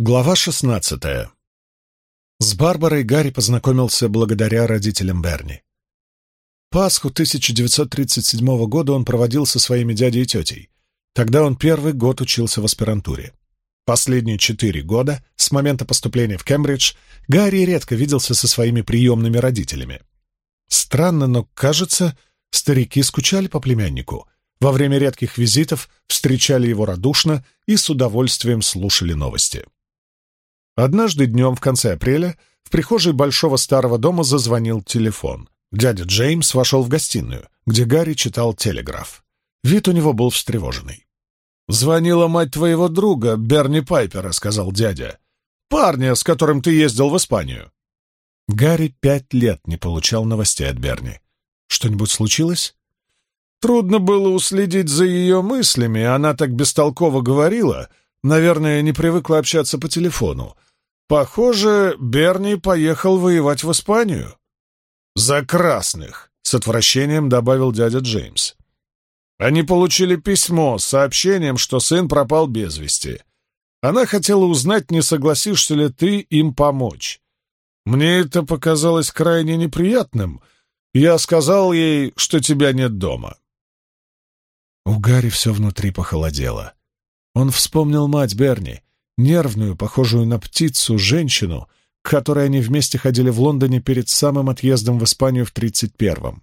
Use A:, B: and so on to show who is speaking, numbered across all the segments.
A: Глава шестнадцатая. С Барбарой Гарри познакомился благодаря родителям Берни. Пасху 1937 года он проводил со своими дядей и тетей. Тогда он первый год учился в аспирантуре. Последние четыре года, с момента поступления в Кембридж, Гарри редко виделся со своими приемными родителями. Странно, но, кажется, старики скучали по племяннику. Во время редких визитов встречали его радушно и с удовольствием слушали новости. Однажды днем в конце апреля в прихожей большого старого дома зазвонил телефон. Дядя Джеймс вошел в гостиную, где Гарри читал телеграф. Вид у него был встревоженный. «Звонила мать твоего друга, Берни Пайпера», — сказал дядя. «Парня, с которым ты ездил в Испанию». Гарри пять лет не получал новостей от Берни. Что-нибудь случилось? Трудно было уследить за ее мыслями, она так бестолково говорила. Наверное, не привыкла общаться по телефону. Похоже, Берни поехал воевать в Испанию. За красных, с отвращением добавил дядя Джеймс. Они получили письмо с сообщением, что сын пропал без вести. Она хотела узнать, не согласишься ли ты им помочь. Мне это показалось крайне неприятным. Я сказал ей, что тебя нет дома. У Гарри все внутри похолодело. Он вспомнил мать Берни, нервную, похожую на птицу, женщину, к которой они вместе ходили в Лондоне перед самым отъездом в Испанию в 31-м.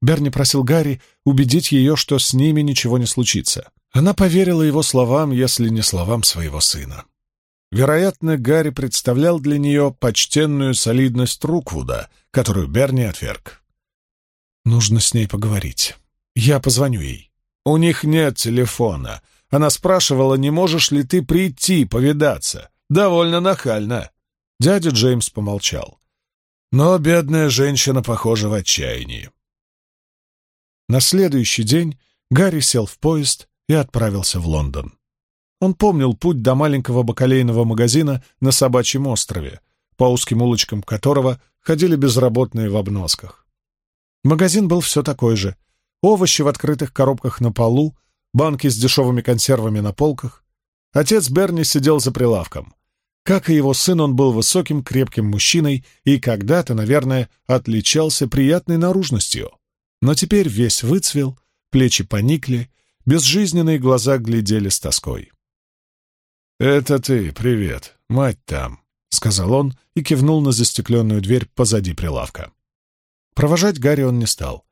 A: Берни просил Гарри убедить ее, что с ними ничего не случится. Она поверила его словам, если не словам своего сына. Вероятно, Гарри представлял для нее почтенную солидность Руквуда, которую Берни отверг. «Нужно с ней поговорить. Я позвоню ей». «У них нет телефона», она спрашивала, не можешь ли ты прийти повидаться. Довольно нахально. Дядя Джеймс помолчал. Но бедная женщина, похоже, в отчаянии. На следующий день Гарри сел в поезд и отправился в Лондон. Он помнил путь до маленького бакалейного магазина на Собачьем острове, по узким улочкам которого ходили безработные в обносках. Магазин был все такой же. Овощи в открытых коробках на полу, банки с дешевыми консервами на полках. Отец Берни сидел за прилавком. Как и его сын, он был высоким, крепким мужчиной и когда-то, наверное, отличался приятной наружностью. Но теперь весь выцвел, плечи поникли, безжизненные глаза глядели с тоской. «Это ты, привет, мать там», — сказал он и кивнул на застекленную дверь позади прилавка. Провожать Гарри он не стал.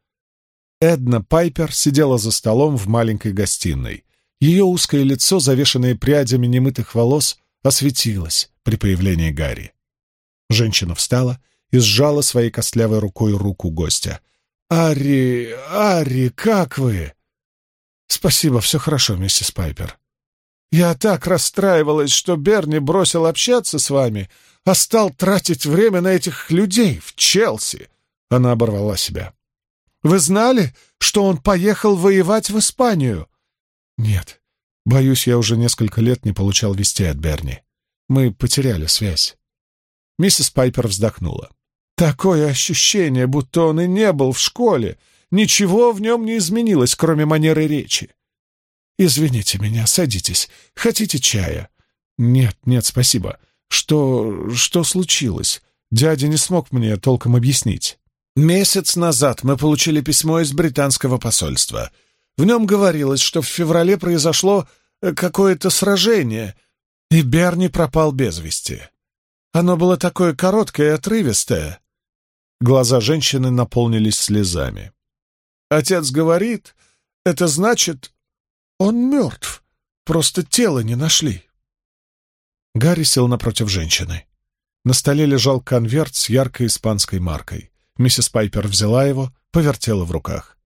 A: Эдна Пайпер сидела за столом в маленькой гостиной. Ее узкое лицо, завешенное прядями немытых волос, осветилось при появлении Гарри. Женщина встала и сжала своей костлявой рукой руку гостя. «Арри, Арри, как вы?» «Спасибо, все хорошо, миссис Пайпер. Я так расстраивалась, что Берни бросил общаться с вами, а стал тратить время на этих людей в Челси». Она оборвала себя. Вы знали, что он поехал воевать в Испанию?» «Нет. Боюсь, я уже несколько лет не получал вести от Берни. Мы потеряли связь». Миссис Пайпер вздохнула. «Такое ощущение, будто он и не был в школе. Ничего в нем не изменилось, кроме манеры речи. Извините меня, садитесь. Хотите чая?» «Нет, нет, спасибо. Что... что случилось? Дядя не смог мне толком объяснить». Месяц назад мы получили письмо из британского посольства. В нем говорилось, что в феврале произошло э, какое-то сражение, и Берни пропал без вести. Оно было такое короткое и отрывистое. Глаза женщины наполнились слезами. Отец говорит, это значит, он мертв, просто тело не нашли. Гарри сел напротив женщины. На столе лежал конверт с яркой испанской маркой. Миссис Пайпер взяла его, повертела в руках.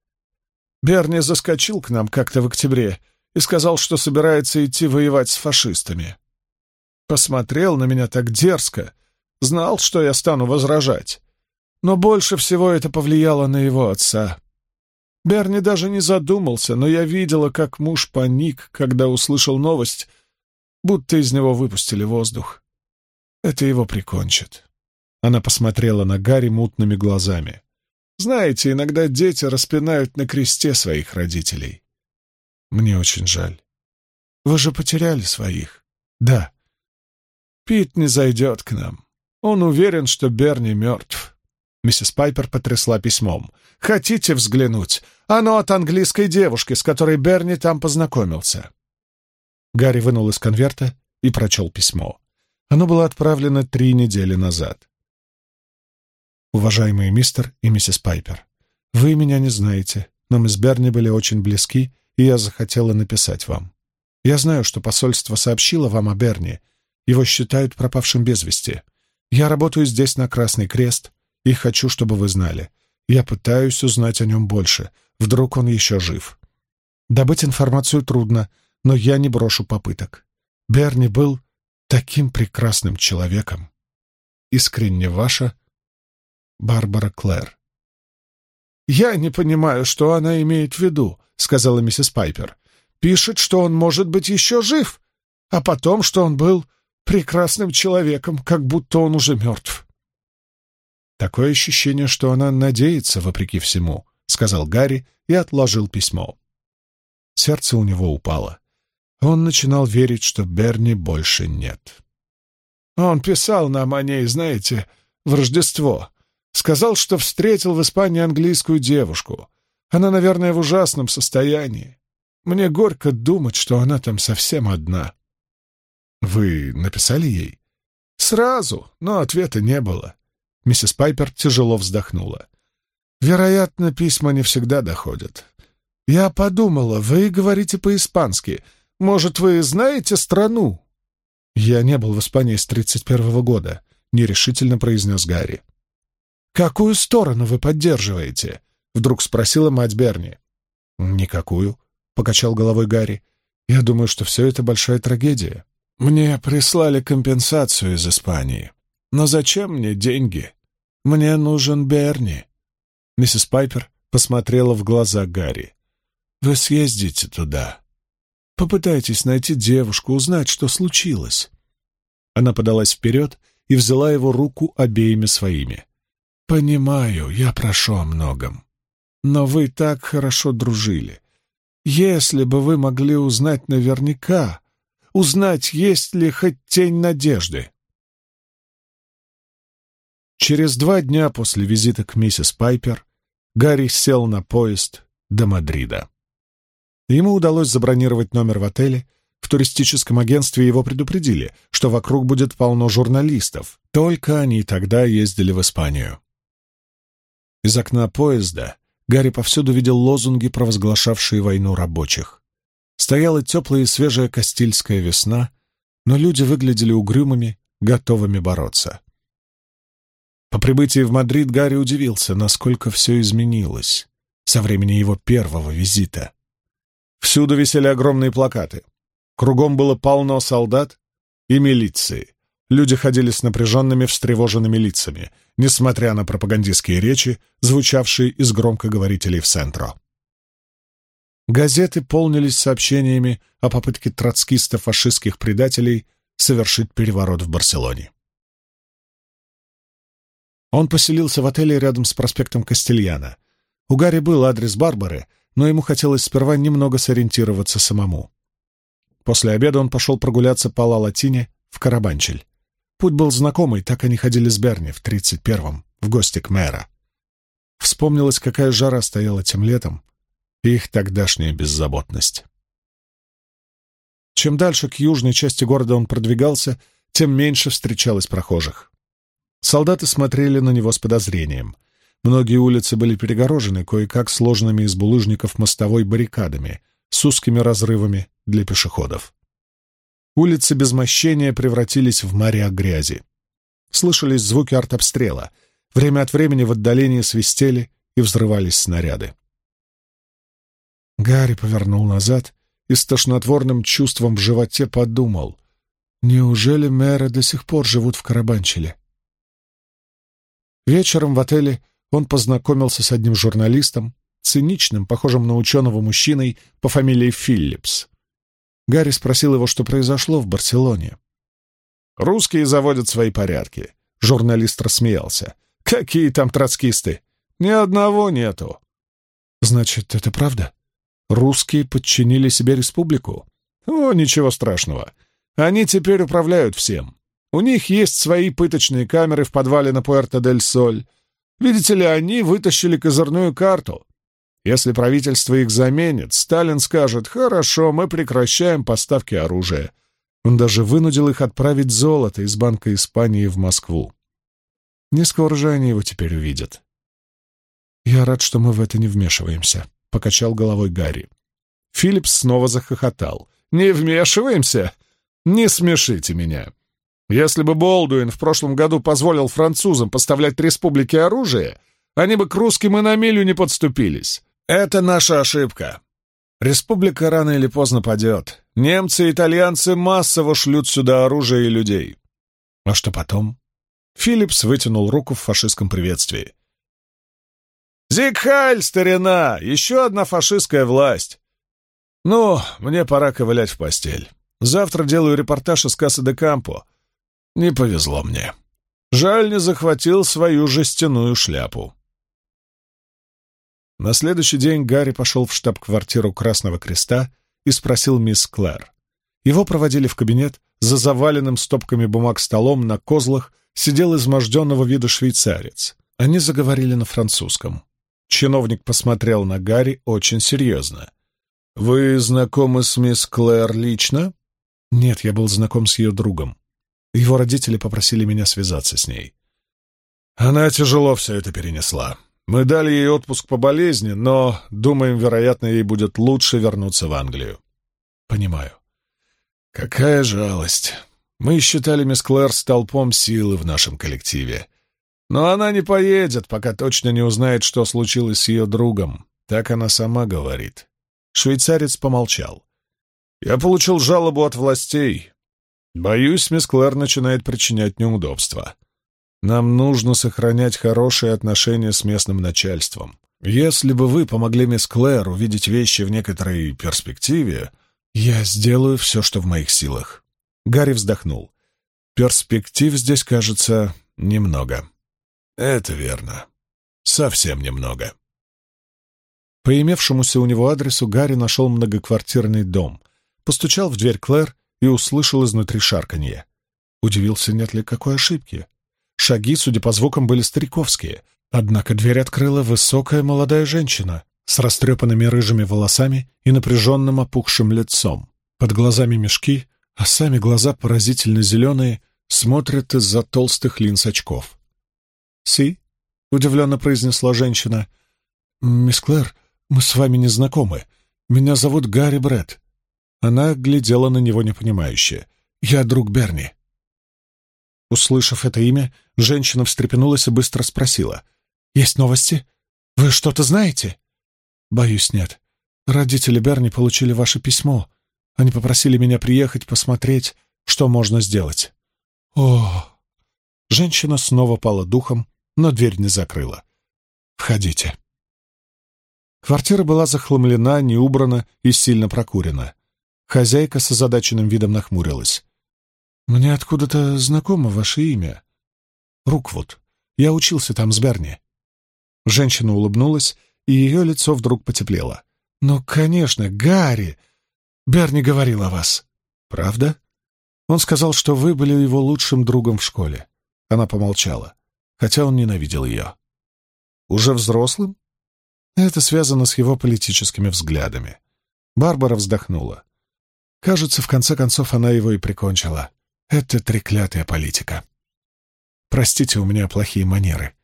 A: «Берни заскочил к нам как-то в октябре и сказал, что собирается идти воевать с фашистами. Посмотрел на меня так дерзко, знал, что я стану возражать. Но больше всего это повлияло на его отца. Берни даже не задумался, но я видела, как муж паник, когда услышал новость, будто из него выпустили воздух. Это его прикончит. Она посмотрела на Гарри мутными глазами. «Знаете, иногда дети распинают на кресте своих родителей. Мне очень жаль. Вы же потеряли своих?» «Да. Пит не зайдет к нам. Он уверен, что Берни мертв. Миссис Пайпер потрясла письмом. «Хотите взглянуть? Оно от английской девушки, с которой Берни там познакомился». Гарри вынул из конверта и прочел письмо. Оно было отправлено три недели назад. «Уважаемые мистер и миссис Пайпер, вы меня не знаете, но мы с Берни были очень близки, и я захотела написать вам. Я знаю, что посольство сообщило вам о Берни. Его считают пропавшим без вести. Я работаю здесь на Красный Крест и хочу, чтобы вы знали. Я пытаюсь узнать о нем больше. Вдруг он еще жив. Добыть информацию трудно, но я не брошу попыток. Берни был таким прекрасным человеком. Искренне ваша Барбара Клэр. «Я не понимаю, что она имеет в виду», — сказала миссис Пайпер. «Пишет, что он может быть еще жив, а потом, что он был прекрасным человеком, как будто он уже мертв». «Такое ощущение, что она надеется, вопреки всему», — сказал Гарри и отложил письмо. Сердце у него упало. Он начинал верить, что Берни больше нет. «Он писал нам о ней, знаете, в Рождество. Сказал, что встретил в Испании английскую девушку. Она, наверное, в ужасном состоянии. Мне горько думать, что она там совсем одна». «Вы написали ей?» «Сразу, но ответа не было». Миссис Пайпер тяжело вздохнула. «Вероятно, письма не всегда доходят. Я подумала, вы говорите по-испански. Может, вы знаете страну?» «Я не был в Испании с тридцать первого года», — нерешительно произнес Гарри. «Какую сторону вы поддерживаете?» — вдруг спросила мать Берни. «Никакую», — покачал головой Гарри. «Я думаю, что все это большая трагедия. Мне прислали компенсацию из Испании. Но зачем мне деньги? Мне нужен Берни». Миссис Пайпер посмотрела в глаза Гарри. «Вы съездите туда. Попытайтесь найти девушку, узнать, что случилось». Она подалась вперед и взяла его руку обеими своими. «Понимаю, я прошу о многом. Но вы так хорошо дружили. Если бы вы могли узнать наверняка, узнать, есть ли хоть тень надежды». Через два дня после визита к миссис Пайпер Гарри сел на поезд до Мадрида. Ему удалось забронировать номер в отеле, в туристическом агентстве его предупредили, что вокруг будет полно журналистов, только они тогда ездили в Испанию. Из окна поезда Гарри повсюду видел лозунги, провозглашавшие войну рабочих. Стояла теплая и свежая Кастильская весна, но люди выглядели угрюмыми, готовыми бороться. По прибытии в Мадрид Гарри удивился, насколько все изменилось со времени его первого визита. Всюду висели огромные плакаты. Кругом было полно солдат и милиции. Люди ходили с напряженными, встревоженными лицами, несмотря на пропагандистские речи, звучавшие из громкоговорителей в центро. Газеты полнились сообщениями о попытке троцкистов-фашистских предателей совершить переворот в Барселоне. Он поселился в отеле рядом с проспектом Кастильяна. У Гарри был адрес Барбары, но ему хотелось сперва немного сориентироваться самому. После обеда он пошел прогуляться по Ла-Латине в Карабанчель. Путь был знакомый, так они ходили с Берни в тридцать первом, в гости к мэра. Вспомнилось, какая жара стояла тем летом, и их тогдашняя беззаботность. Чем дальше к южной части города он продвигался, тем меньше встречалось прохожих. Солдаты смотрели на него с подозрением. Многие улицы были перегорожены кое-как сложными из булыжников мостовой баррикадами с узкими разрывами для пешеходов. Улицы без мощения превратились в моря грязи. Слышались звуки артобстрела. Время от времени в отдалении свистели и взрывались снаряды. Гарри повернул назад и с тошнотворным чувством в животе подумал, неужели мэры до сих пор живут в Карабанчеле? Вечером в отеле он познакомился с одним журналистом, циничным, похожим на ученого мужчиной по фамилии Филлипс. Гарри спросил его, что произошло в Барселоне. «Русские заводят свои порядки», — журналист рассмеялся. «Какие там троцкисты? Ни одного нету». «Значит, это правда? Русские подчинили себе республику?» «О, ничего страшного. Они теперь управляют всем. У них есть свои пыточные камеры в подвале на Пуэрто-дель-Соль. Видите ли, они вытащили козырную карту. Если правительство их заменит, Сталин скажет «Хорошо, мы прекращаем поставки оружия». Он даже вынудил их отправить золото из Банка Испании в Москву. Не скоро же они его теперь увидят. «Я рад, что мы в это не вмешиваемся», — покачал головой Гарри. Филлипс снова захохотал. «Не вмешиваемся? Не смешите меня. Если бы Болдуин в прошлом году позволил французам поставлять республике оружие, они бы к русским и на милю не подступились. Это наша ошибка. Республика рано или поздно падет. Немцы и итальянцы массово шлют сюда оружие и людей. А что потом? Филлипс вытянул руку в фашистском приветствии. «Зигхайль, старина! Еще одна фашистская власть! Ну, мне пора ковылять в постель. Завтра делаю репортаж из Касса де Кампо. Не повезло мне. Жаль, не захватил свою жестяную шляпу». На следующий день Гарри пошел в штаб-квартиру Красного Креста и спросил мисс Клэр. Его проводили в кабинет, за заваленным стопками бумаг столом на козлах сидел изможденного вида швейцарец. Они заговорили на французском. Чиновник посмотрел на Гарри очень серьезно. «Вы знакомы с мисс Клэр лично?» «Нет, я был знаком с ее другом. Его родители попросили меня связаться с ней». «Она тяжело все это перенесла. Мы дали ей отпуск по болезни, но, думаем, вероятно, ей будет лучше вернуться в Англию. Понимаю. Какая жалость. Мы считали мисс Клэр столпом силы в нашем коллективе. Но она не поедет, пока точно не узнает, что случилось с ее другом. Так она сама говорит. Швейцарец помолчал. Я получил жалобу от властей. Боюсь, мисс Клэр начинает причинять неудобства. Нам нужно сохранять хорошие отношения с местным начальством. Если бы вы помогли мисс Клэр увидеть вещи в некоторой перспективе, я сделаю все, что в моих силах». Гарри вздохнул. «Перспектив здесь, кажется, немного». «Это верно. Совсем немного». По имевшемуся у него адресу Гарри нашел многоквартирный дом, постучал в дверь Клэр и услышал изнутри шарканье. Удивился, нет ли какой ошибки. Шаги, судя по звукам, были стариковские, однако дверь открыла высокая молодая женщина с растрепанными рыжими волосами и напряженным опухшим лицом. Под глазами мешки, а сами глаза поразительно зеленые, смотрят из-за толстых линз очков. «Си?» — удивленно произнесла женщина. «Мисс Клэр, мы с вами не знакомы. Меня зовут Гарри Бретт». Она глядела на него непонимающе. «Я друг Берни». Услышав это имя, женщина встрепенулась и быстро спросила. «Есть новости? Вы что-то знаете?» «Боюсь, нет. Родители Берни получили ваше письмо. Они попросили меня приехать посмотреть, что можно сделать». «О!» Женщина снова пала духом, но дверь не закрыла. «Входите». Квартира была захламлена, не убрана и сильно прокурена. Хозяйка с озадаченным видом нахмурилась. «Мне откуда-то знакомо ваше имя. Руквуд. Я учился там с Берни». Женщина улыбнулась, и ее лицо вдруг потеплело. «Ну, конечно, Гарри! Берни говорил о вас». «Правда?» Он сказал, что вы были его лучшим другом в школе. Она помолчала, хотя он ненавидел ее. «Уже взрослым?» Это связано с его политическими взглядами. Барбара вздохнула. Кажется, в конце концов она его и прикончила. Это треклятая политика. Простите, у меня плохие манеры.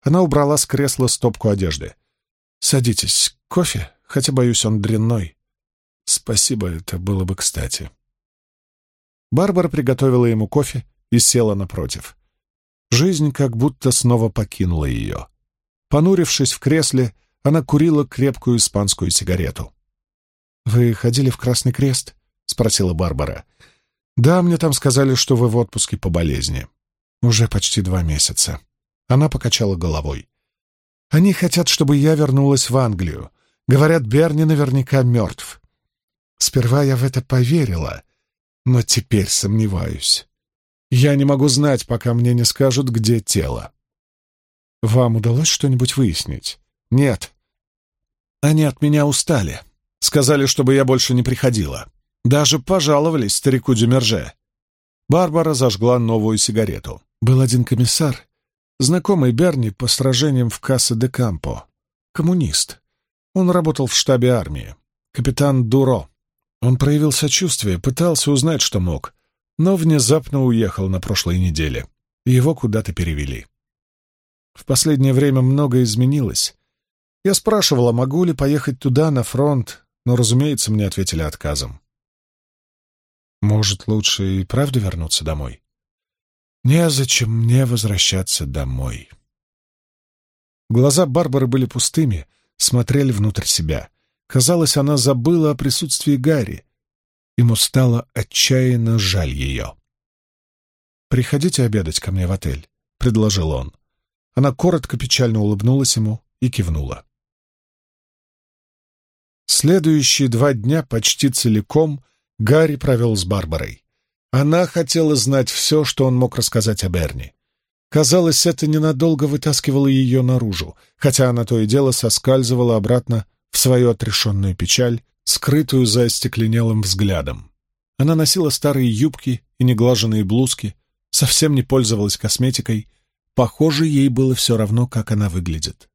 A: Она убрала с кресла стопку одежды. Садитесь. Кофе? Хотя, боюсь, он дрянной. Спасибо, это было бы кстати. Барбара приготовила ему кофе и села напротив. Жизнь как будто снова покинула ее. Понурившись в кресле, она курила крепкую испанскую сигарету. «Вы ходили в Красный Крест?» — спросила Барбара. «Да, мне там сказали, что вы в отпуске по болезни. Уже почти два месяца». Она покачала головой. «Они хотят, чтобы я вернулась в Англию. Говорят, Берни наверняка мертв. Сперва я в это поверила, но теперь сомневаюсь. Я не могу знать, пока мне не скажут, где тело. Вам удалось что-нибудь выяснить? Нет. Они от меня устали. Сказали, чтобы я больше не приходила. Даже пожаловались старику Дюмерже. Барбара зажгла новую сигарету. Был один комиссар, знакомый Берни по сражениям в Кассе де Кампо. Коммунист. Он работал в штабе армии. Капитан Дуро. Он проявил сочувствие, пытался узнать, что мог, но внезапно уехал на прошлой неделе. Его куда-то перевели. В последнее время многое изменилось. Я спрашивала, могу ли поехать туда, на фронт, но, разумеется, мне ответили отказом. Может, лучше и правда вернуться домой? Незачем мне возвращаться домой. Глаза Барбары были пустыми, смотрели внутрь себя. Казалось, она забыла о присутствии Гарри. Ему стало отчаянно жаль ее. «Приходите обедать ко мне в отель», — предложил он. Она коротко печально улыбнулась ему и кивнула. Следующие два дня почти целиком Гарри провел с Барбарой. Она хотела знать все, что он мог рассказать о Берни. Казалось, это ненадолго вытаскивало ее наружу, хотя она то и дело соскальзывала обратно в свою отрешенную печаль, скрытую за остекленелым взглядом. Она носила старые юбки и неглаженные блузки, совсем не пользовалась косметикой. Похоже, ей было все равно, как она выглядит.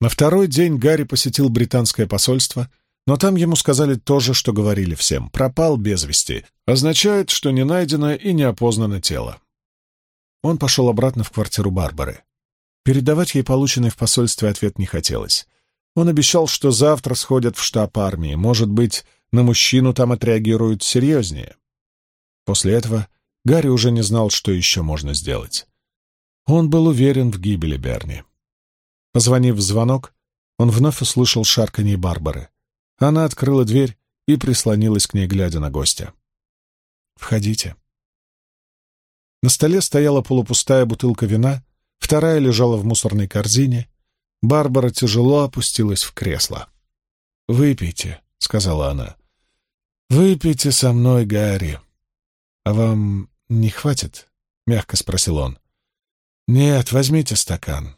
A: На второй день Гарри посетил британское посольство — но там ему сказали то же, что говорили всем. Пропал без вести. Означает, что не найдено и не опознано тело. Он пошел обратно в квартиру Барбары. Передавать ей полученный в посольстве ответ не хотелось. Он обещал, что завтра сходят в штаб армии. Может быть, на мужчину там отреагируют серьезнее. После этого Гарри уже не знал, что еще можно сделать. Он был уверен в гибели Берни. Позвонив в звонок, он вновь услышал шарканье Барбары. Она открыла дверь и прислонилась к ней, глядя на гостя. «Входите». На столе стояла полупустая бутылка вина, вторая лежала в мусорной корзине. Барбара тяжело опустилась в кресло. «Выпейте», — сказала она. «Выпейте со мной, Гарри». «А вам не хватит?» — мягко спросил он. «Нет, возьмите стакан».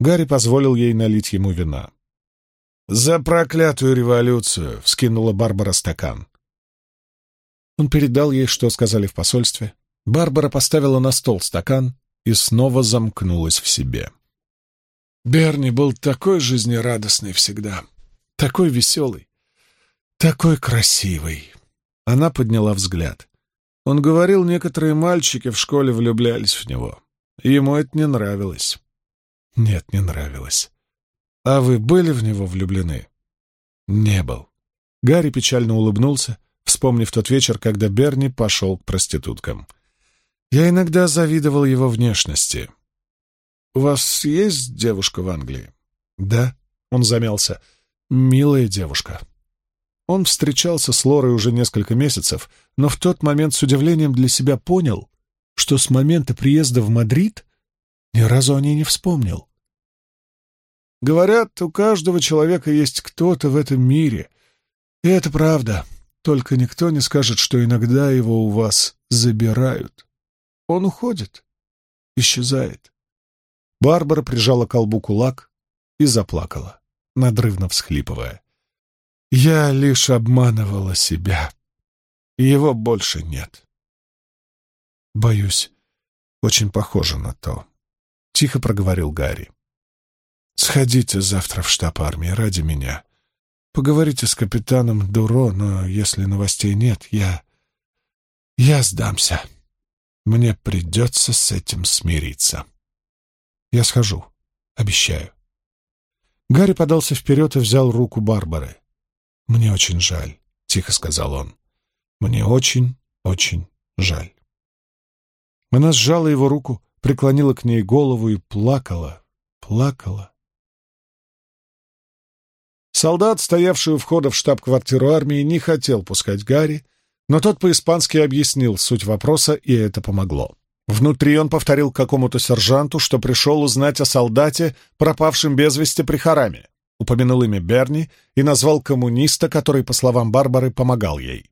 A: Гарри позволил ей налить ему вина. «За проклятую революцию!» — вскинула Барбара стакан. Он передал ей, что сказали в посольстве. Барбара поставила на стол стакан и снова замкнулась в себе. Берни был такой жизнерадостный всегда, такой веселый, такой красивый. Она подняла взгляд. Он говорил, некоторые мальчики в школе влюблялись в него. Ему это не нравилось. Нет, не нравилось. «А вы были в него влюблены?» «Не был». Гарри печально улыбнулся, вспомнив тот вечер, когда Берни пошел к проституткам. «Я иногда завидовал его внешности». «У вас есть девушка в Англии?» «Да», — он замялся. «Милая девушка». Он встречался с Лорой уже несколько месяцев, но в тот момент с удивлением для себя понял, что с момента приезда в Мадрид ни разу о ней не вспомнил. Говорят, у каждого человека есть кто-то в этом мире. И это правда. Только никто не скажет, что иногда его у вас забирают. Он уходит, исчезает. Барбара прижала к колбу кулак и заплакала, надрывно всхлипывая. «Я лишь обманывала себя. Его больше нет». «Боюсь, очень похоже на то», — тихо проговорил Гарри. Сходите завтра в штаб армии ради меня. Поговорите с капитаном Дуро, но если новостей нет, я... Я сдамся. Мне придется с этим смириться. Я схожу. Обещаю. Гарри подался вперед и взял руку Барбары. «Мне очень жаль», — тихо сказал он. «Мне очень, очень жаль». Она сжала его руку, преклонила к ней голову и плакала, плакала. Солдат, стоявший у входа в штаб-квартиру армии, не хотел пускать Гарри, но тот по-испански объяснил суть вопроса, и это помогло. Внутри он повторил какому-то сержанту, что пришел узнать о солдате, пропавшем без вести при Хараме. Упомянул имя Берни и назвал коммуниста, который, по словам Барбары, помогал ей.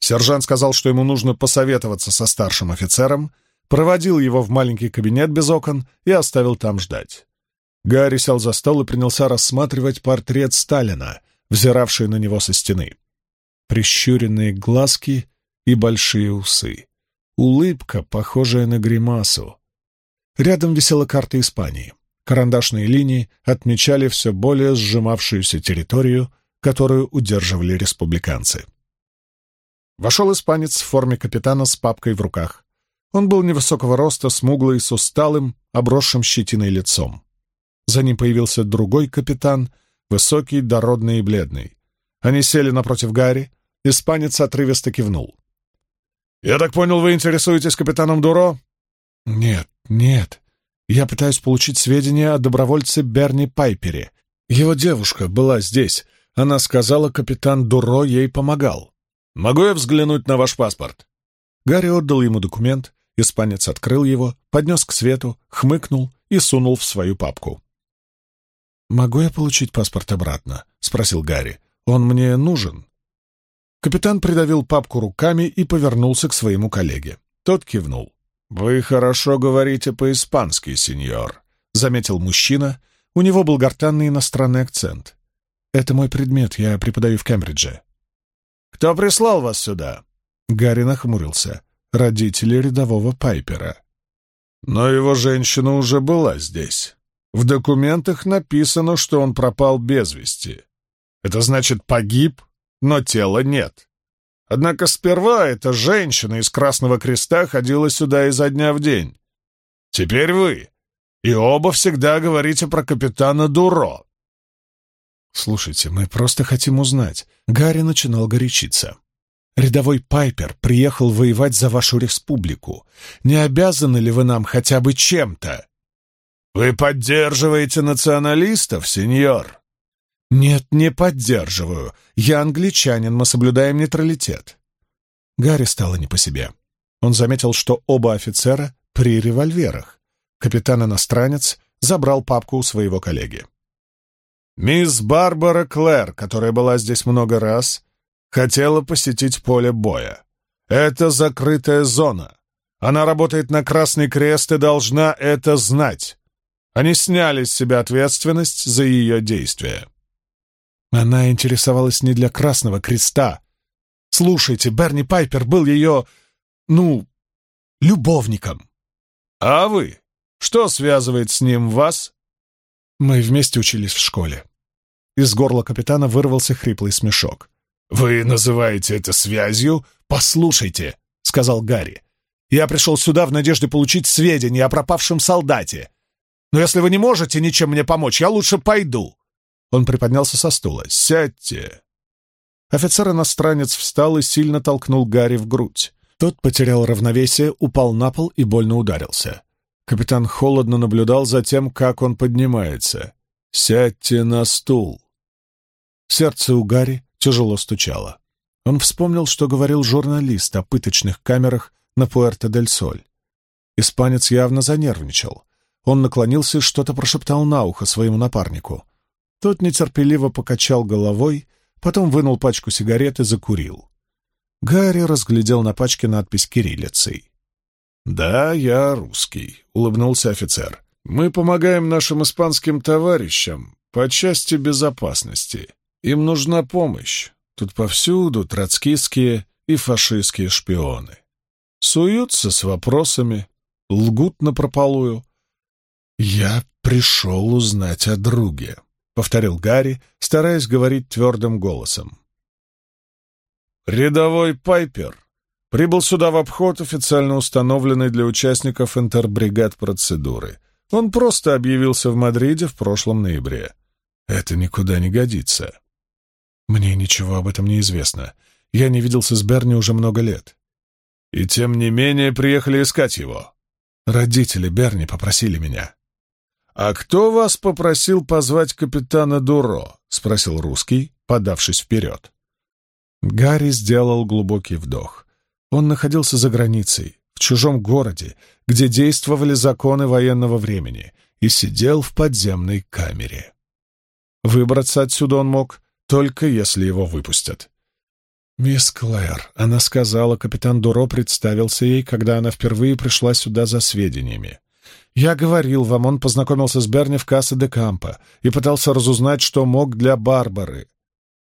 A: Сержант сказал, что ему нужно посоветоваться со старшим офицером, проводил его в маленький кабинет без окон и оставил там ждать. Гарри сел за стол и принялся рассматривать портрет Сталина, взиравший на него со стены. Прищуренные глазки, и большие усы. Улыбка, похожая на гримасу. Рядом висела карта Испании. Карандашные линии отмечали все более сжимавшуюся территорию, которую удерживали республиканцы. Вошел испанец в форме капитана с папкой в руках. Он был невысокого роста, смуглый, с усталым, обросшим щетиной лицом. За ним появился другой капитан, высокий, дородный и бледный. Они сели напротив Гарри, испанец отрывисто кивнул. «Я так понял, вы интересуетесь капитаном Дуро?» «Нет, нет. Я пытаюсь получить сведения о добровольце Берни Пайпере. Его девушка была здесь. Она сказала, капитан Дуро ей помогал. Могу я взглянуть на ваш паспорт?» Гарри отдал ему документ, испанец открыл его, поднес к свету, хмыкнул и сунул в свою папку. «Могу я получить паспорт обратно?» — спросил Гарри. «Он мне нужен». Капитан придавил папку руками и повернулся к своему коллеге. Тот кивнул. «Вы хорошо говорите по-испански, сеньор», — заметил мужчина. У него был гортанный иностранный акцент. «Это мой предмет, я преподаю в Кембридже». «Кто прислал вас сюда?» Гарри нахмурился. «Родители рядового Пайпера». «Но его женщина уже была здесь. В документах написано, что он пропал без вести. Это значит, погиб, но тела нет. Однако сперва эта женщина из Красного Креста ходила сюда изо дня в день. Теперь вы. И оба всегда говорите про капитана Дуро. Слушайте, мы просто хотим узнать. Гарри начинал горячиться. Рядовой Пайпер приехал воевать за вашу республику. Не обязаны ли вы нам хотя бы чем-то? Вы поддерживаете националистов, сеньор? «Нет, не поддерживаю. Я англичанин, мы соблюдаем нейтралитет». Гарри стало не по себе. Он заметил, что оба офицера при револьверах. Капитан-иностранец забрал папку у своего коллеги. «Мисс Барбара Клэр, которая была здесь много раз, хотела посетить поле боя. Это закрытая зона. Она работает на Красный Крест и должна это знать. Они сняли с себя ответственность за ее действия». Она интересовалась не для Красного Креста. Слушайте, Берни Пайпер был ее, ну, любовником. А вы? Что связывает с ним вас? Мы вместе учились в школе. Из горла капитана вырвался хриплый смешок. «Вы называете это связью? Послушайте», — сказал Гарри. «Я пришел сюда в надежде получить сведения о пропавшем солдате. Но если вы не можете ничем мне помочь, я лучше пойду. Он приподнялся со стула. «Сядьте!» Офицер-иностранец встал и сильно толкнул Гарри в грудь. Тот потерял равновесие, упал на пол и больно ударился. Капитан холодно наблюдал за тем, как он поднимается. «Сядьте на стул!» Сердце у Гарри тяжело стучало. Он вспомнил, что говорил журналист о пыточных камерах на Пуэрто-дель-Соль. Испанец явно занервничал. Он наклонился и что-то прошептал на ухо своему напарнику — тот нетерпеливо покачал головой, потом вынул пачку сигарет и закурил. Гарри разглядел на пачке надпись кириллицей. «Да, я русский», — улыбнулся офицер. «Мы помогаем нашим испанским товарищам по части безопасности. Им нужна помощь. Тут повсюду троцкистские и фашистские шпионы. Суются с вопросами, лгут напропалую. Я пришел узнать о друге». — повторил Гарри, стараясь говорить твердым голосом. «Рядовой Пайпер прибыл сюда в обход, официально установленной для участников интербригад процедуры. Он просто объявился в Мадриде в прошлом ноябре. Это никуда не годится. Мне ничего об этом не известно. Я не виделся с Берни уже много лет. И тем не менее приехали искать его. Родители Берни попросили меня. «А кто вас попросил позвать капитана Дуро?» — спросил русский, подавшись вперед. Гарри сделал глубокий вдох. Он находился за границей, в чужом городе, где действовали законы военного времени, и сидел в подземной камере. Выбраться отсюда он мог, только если его выпустят. «Мисс Клэр», — она сказала, капитан Дуро представился ей, когда она впервые пришла сюда за сведениями. Я говорил вам, он познакомился с Берни в кассе де Кампо и пытался разузнать, что мог для Барбары.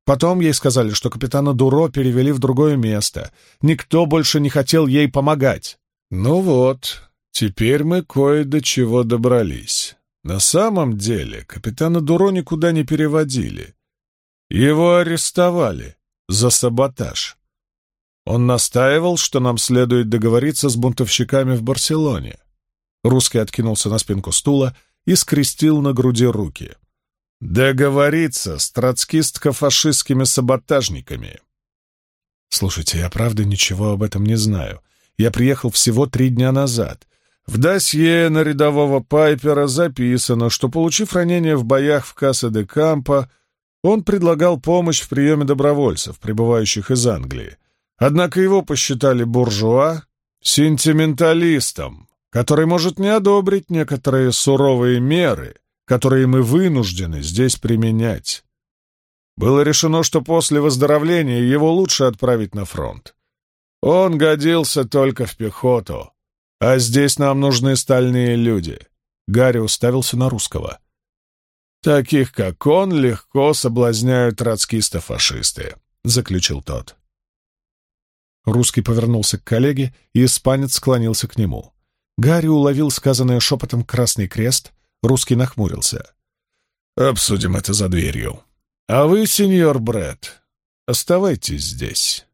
A: Потом ей сказали, что капитана Дуро перевели в другое место. Никто больше не хотел ей помогать. Ну вот, теперь мы кое до чего добрались. На самом деле капитана Дуро никуда не переводили. Его арестовали за саботаж. Он настаивал, что нам следует договориться с бунтовщиками в Барселоне. Русский откинулся на спинку стула и скрестил на груди руки. «Договориться с троцкистско-фашистскими саботажниками». «Слушайте, я правда ничего об этом не знаю. Я приехал всего три дня назад. В досье на рядового Пайпера записано, что, получив ранение в боях в Касса-де-Кампо, он предлагал помощь в приеме добровольцев, прибывающих из Англии. Однако его посчитали буржуа, сентименталистом, который может не одобрить некоторые суровые меры, которые мы вынуждены здесь применять. Было решено, что после выздоровления его лучше отправить на фронт. Он годился только в пехоту, а здесь нам нужны стальные люди. Гарри уставился на русского. «Таких, как он, легко соблазняют троцкисты-фашисты», — заключил тот. Русский повернулся к коллеге, и испанец склонился к нему. Гарри уловил сказанное шепотом «Красный крест», русский нахмурился. «Обсудим это за дверью. А вы, сеньор Брэд, оставайтесь здесь».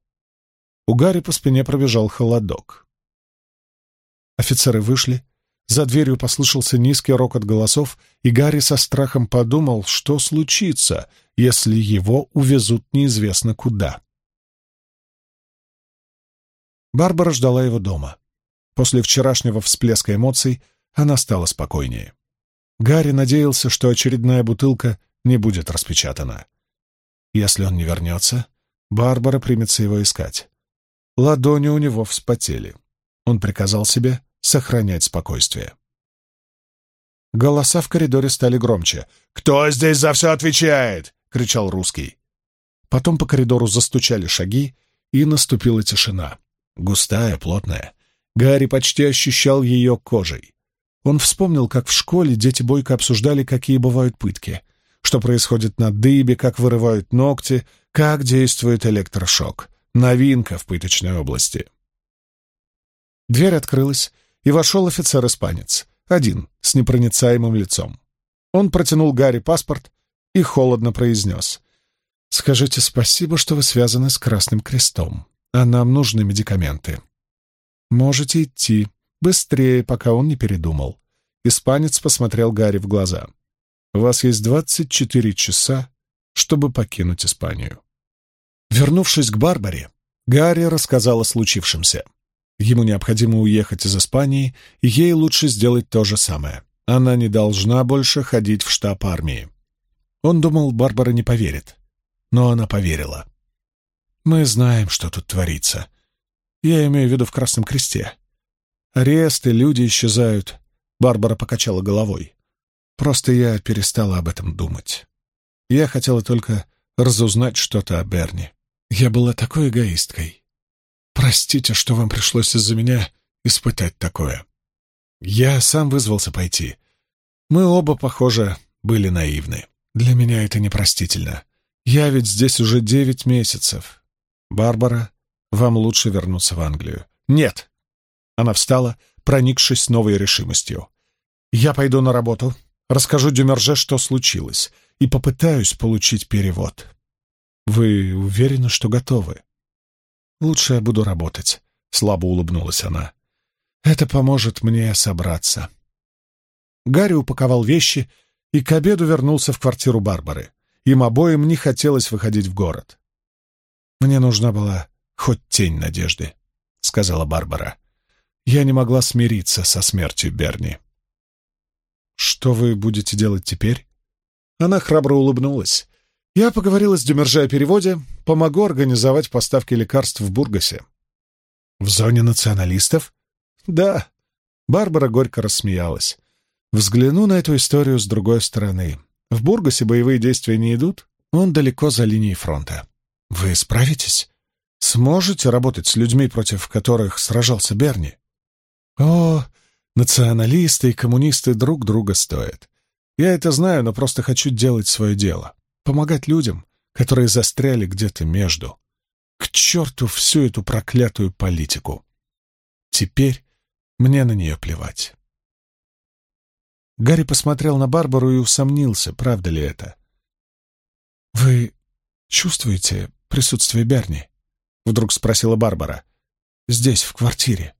A: У Гарри по спине пробежал холодок. Офицеры вышли, за дверью послышался низкий рокот голосов, и Гарри со страхом подумал, что случится, если его увезут неизвестно куда. Барбара ждала его дома. После вчерашнего всплеска эмоций она стала спокойнее. Гарри надеялся, что очередная бутылка не будет распечатана. Если он не вернется, Барбара примется его искать. Ладони у него вспотели. Он приказал себе сохранять спокойствие. Голоса в коридоре стали громче. «Кто здесь за все отвечает?» — кричал русский. Потом по коридору застучали шаги, и наступила тишина. Густая, плотная. Гарри почти ощущал ее кожей. Он вспомнил, как в школе дети бойко обсуждали, какие бывают пытки, что происходит на дыбе, как вырывают ногти, как действует электрошок. Новинка в пыточной области. Дверь открылась, и вошел офицер-испанец, один, с непроницаемым лицом. Он протянул Гарри паспорт и холодно произнес. «Скажите спасибо, что вы связаны с Красным Крестом, а нам нужны медикаменты. Можете идти, быстрее, пока он не передумал». Испанец посмотрел Гарри в глаза. «У вас есть двадцать четыре часа, чтобы покинуть Испанию». Вернувшись к Барбаре, Гарри рассказал о случившемся. Ему необходимо уехать из Испании, и ей лучше сделать то же самое. Она не должна больше ходить в штаб армии. Он думал, Барбара не поверит. Но она поверила. «Мы знаем, что тут творится. Я имею в виду в Красном Кресте. Аресты, люди исчезают». Барбара покачала головой. «Просто я перестала об этом думать. Я хотела только разузнать что-то о Берни. Я была такой эгоисткой. Простите, что вам пришлось из-за меня испытать такое. Я сам вызвался пойти. Мы оба, похоже, были наивны. Для меня это непростительно. Я ведь здесь уже девять месяцев. Барбара, вам лучше вернуться в Англию. Нет. Она встала, проникшись новой решимостью. Я пойду на работу, расскажу Дюмерже, что случилось, и попытаюсь получить перевод. Вы уверены, что готовы? Лучше я буду работать», — слабо улыбнулась она. «Это поможет мне собраться». Гарри упаковал вещи и к обеду вернулся в квартиру Барбары. Им обоим не хотелось выходить в город. «Мне нужна была хоть тень надежды», — сказала Барбара. «Я не могла смириться со смертью Берни». «Что вы будете делать теперь?» Она храбро улыбнулась. Я поговорила с Дюмерже о переводе, помогу организовать поставки лекарств в Бургасе. В зоне националистов? Да. Барбара горько рассмеялась. Взгляну на эту историю с другой стороны. В Бургасе боевые действия не идут, он далеко за линией фронта. Вы справитесь? Сможете работать с людьми, против которых сражался Берни? О, националисты и коммунисты друг друга стоят. Я это знаю, но просто хочу делать свое дело помогать людям, которые застряли где-то между. К черту всю эту проклятую политику! Теперь мне на нее плевать. Гарри посмотрел на Барбару и усомнился, правда ли это. «Вы чувствуете присутствие Берни?» — вдруг спросила Барбара. «Здесь, в квартире».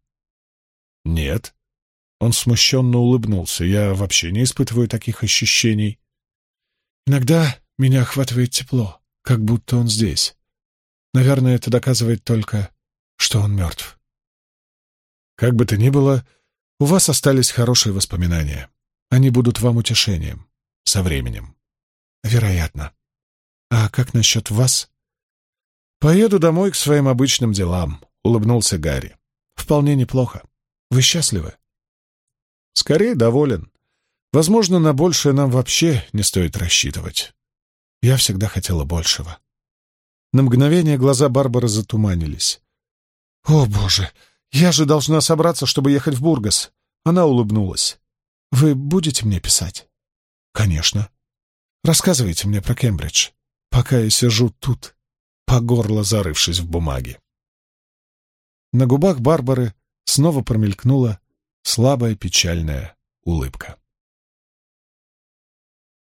A: «Нет». Он смущенно улыбнулся. «Я вообще не испытываю таких ощущений». «Иногда меня охватывает тепло, как будто он здесь. Наверное, это доказывает только, что он мертв». «Как бы то ни было, у вас остались хорошие воспоминания. Они будут вам утешением. Со временем». «Вероятно. А как насчет вас?» «Поеду домой к своим обычным делам», — улыбнулся Гарри. «Вполне неплохо. Вы счастливы?» «Скорее доволен. Возможно, на большее нам вообще не стоит рассчитывать. Я всегда хотела большего». На мгновение глаза Барбары затуманились. «О, боже! Я же должна собраться, чтобы ехать в Бургас!» Она улыбнулась. «Вы будете мне писать?» «Конечно. Рассказывайте мне про Кембридж, пока я сижу тут, по горло зарывшись в бумаге». На губах Барбары снова промелькнула слабая печальная улыбка.